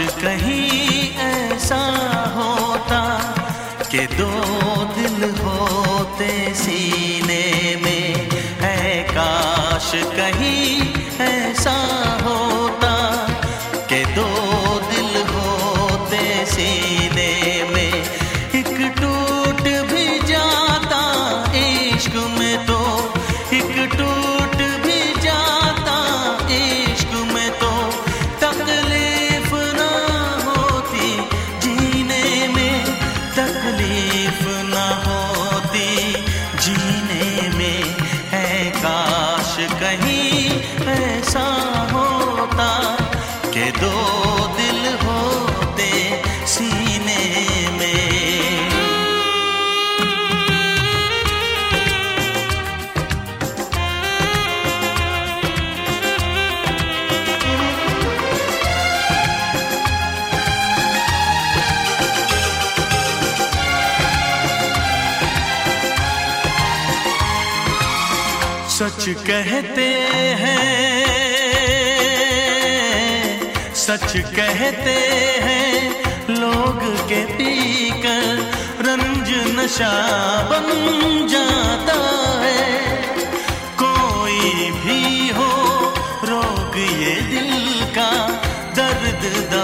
कहीं ऐसा होता कि दो दिल होते सीने में है काश कहीं ऐसा होता कि दो दिल होते सीने में एक टूट भी जाता इश्क में तो एक टूट सच कहते हैं, सच कहते हैं, लोग के पीकर रंज नशा बन जाता है। कोई भी हो, रोग ये दिल का दर्द दवा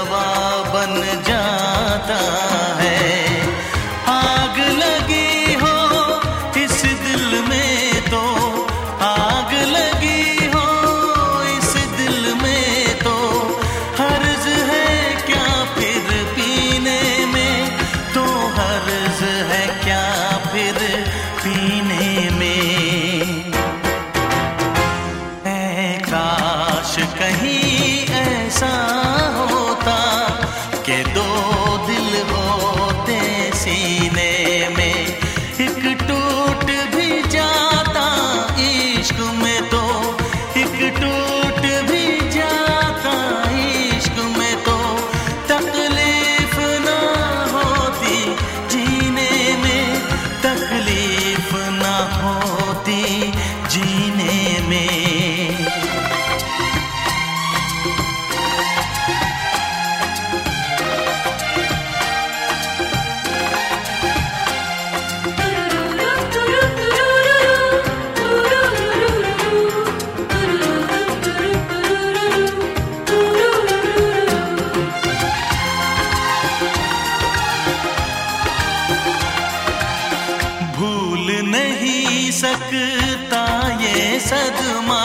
सकता ये सदमा,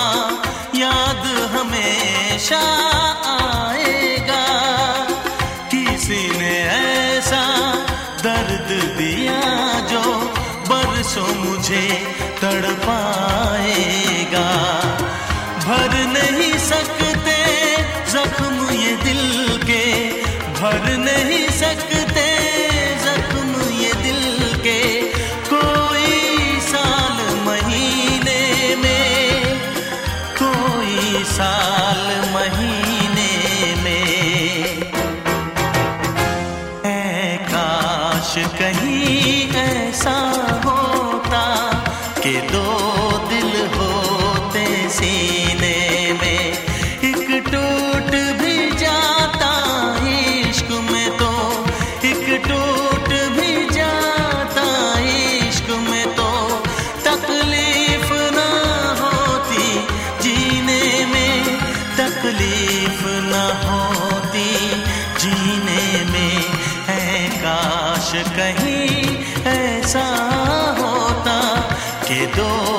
याद हमेशा आएगा। किसी ने ऐसा दर्द दिया जो बरसों मुझे तड़पाएगा। भर नहीं सकते जख्म ये दिल के, भर नहीं सकते ऐसा होता काश कहीं ऐसा होता कि दो